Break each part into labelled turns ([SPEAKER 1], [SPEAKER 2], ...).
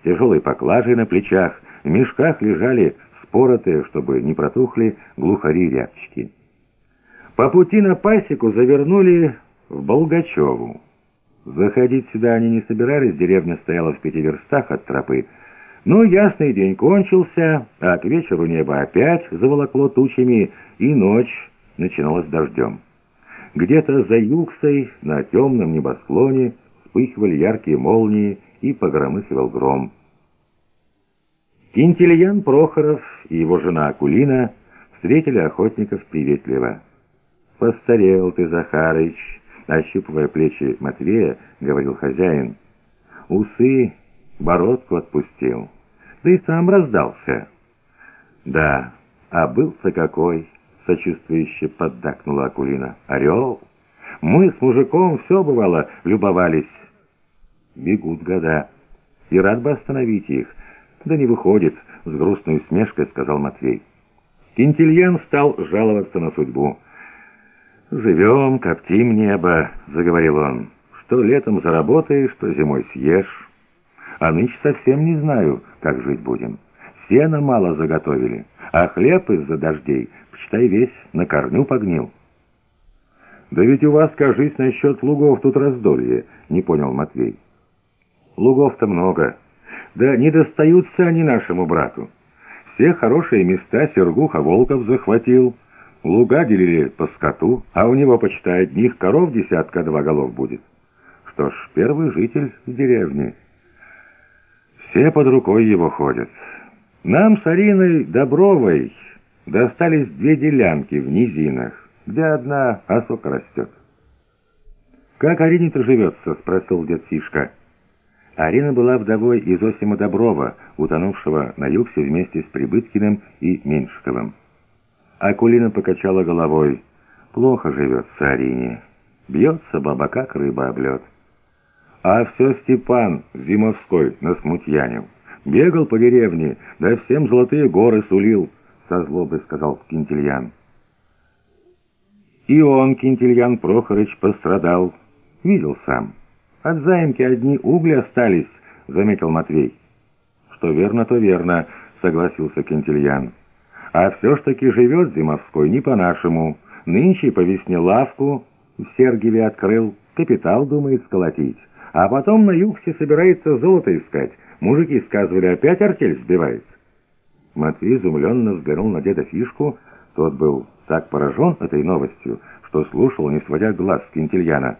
[SPEAKER 1] с тяжелой поклажей на плечах, в мешках лежали споротые, чтобы не протухли, глухари-рябчики. По пути на пасеку завернули в Болгачеву. Заходить сюда они не собирались, деревня стояла в пяти верстах от тропы. Но ясный день кончился, а к вечеру небо опять заволокло тучами, и ночь начиналась дождем. Где-то за югсой на темном небосклоне вспыхивали яркие молнии и погромыхивал гром. Кинтильян Прохоров и его жена Акулина встретили охотников приветливо. «Постарел ты, Захарыч!» Ощупывая плечи Матвея, говорил хозяин. «Усы, бородку отпустил. Да и сам раздался». «Да, а был-то какой!» Сочувствующе поддакнула Акулина. «Орел! Мы с мужиком все, бывало, любовались. Бегут года. И рад бы остановить их. Да не выходит, с грустной усмешкой сказал Матвей. Кентильян стал жаловаться на судьбу. «Живем, коптим небо», — заговорил он. «Что летом заработаешь, что зимой съешь. А нынче совсем не знаю, как жить будем. Сена мало заготовили, а хлеб из-за дождей, почитай, весь на корню погнил». «Да ведь у вас, кажись, насчет лугов тут раздолье», — не понял Матвей. «Лугов-то много. Да не достаются они нашему брату. Все хорошие места Сергуха Волков захватил». Луга делили по скоту, а у него, почитай, одних коров десятка-два голов будет. Что ж, первый житель в деревне. Все под рукой его ходят. Нам с Ариной Добровой достались две делянки в низинах, где одна осока растет. «Как Арине-то живется?» — спросил дед Фишка. Арина была вдовой Изосима Доброва, утонувшего на Юксе вместе с Прибыткиным и Меньшиковым. Акулина покачала головой. «Плохо живется Арине. Бьется баба, как рыба об лед». А все Степан Зимовской насмутьянил. Бегал по деревне, да всем золотые горы сулил, со злобой сказал Кентильян. И он, Кентильян Прохорыч, пострадал. Видел сам. От заимки одни угли остались, заметил Матвей. Что верно, то верно, согласился Кентильян. А все ж таки живет Зимовской не по-нашему. Нынче по весне лавку в Сергиеве открыл, капитал думает сколотить. А потом на югсе собирается золото искать. Мужики сказывали, опять артель сбивается. Матвей изумленно взглянул на деда Фишку. Тот был так поражен этой новостью, что слушал, не сводя глаз с Кентильяна.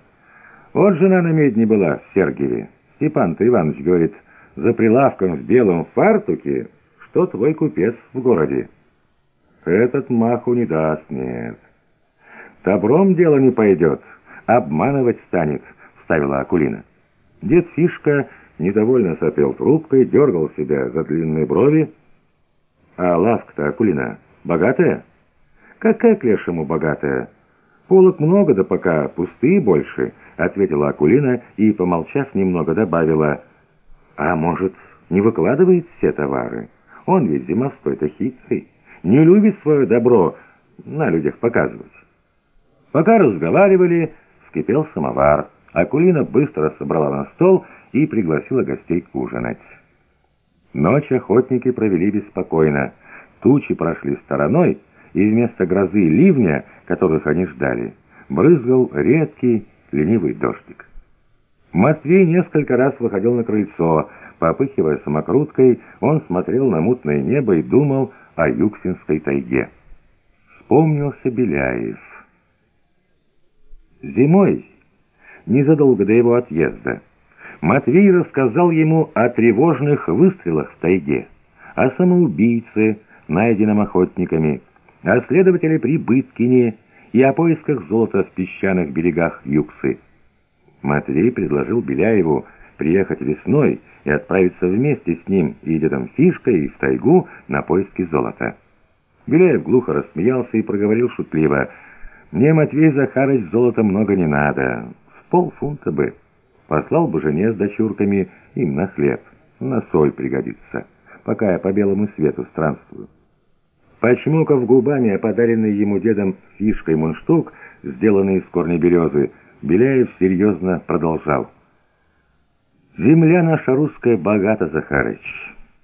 [SPEAKER 1] Вот жена на медне была в Сергиеве. Степан-то Иванович говорит, за прилавком в белом фартуке, что твой купец в городе. Этот маху не даст, нет. Добром дело не пойдет, обманывать станет, вставила Акулина. Дед Фишка недовольно сопел трубкой, дергал себя за длинные брови. А лавка-то, Акулина, богатая? Какая к лешему богатая? Полок много, да пока пустые больше, ответила Акулина и, помолчав немного, добавила. А может, не выкладывает все товары? Он ведь зимовской-то хитрый не любит свое добро на людях показывать. Пока разговаривали, вскипел самовар. Акулина быстро собрала на стол и пригласила гостей ужинать. Ночь охотники провели беспокойно. Тучи прошли стороной, и вместо грозы ливня, которых они ждали, брызгал редкий ленивый дождик. Матвей несколько раз выходил на крыльцо. Попыхивая самокруткой, он смотрел на мутное небо и думал о Юксинской тайге. Вспомнился Беляев. Зимой, незадолго до его отъезда, Матвей рассказал ему о тревожных выстрелах в тайге, о самоубийце, найденном охотниками, о следователе Прибыткине и о поисках золота в песчаных берегах Юксы. Матвей предложил Беляеву приехать весной и отправиться вместе с ним и дедом Фишкой в тайгу на поиски золота. Беляев глухо рассмеялся и проговорил шутливо, «Мне, Матвей Захарыч, золота много не надо, с полфунта бы. Послал бы жене с дочурками им на хлеб, на соль пригодится, пока я по белому свету странствую». Почмокав губами, подаренный ему дедом Фишкой мундштук, сделанный из корня березы, Беляев серьезно продолжал. Земля наша русская богата, Захарыч.